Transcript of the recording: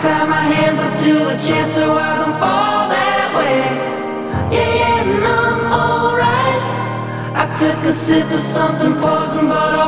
tie my hands up to a chair so I don't fall that way. Yeah, yeah, and I'm alright. I took a sip of something poison, but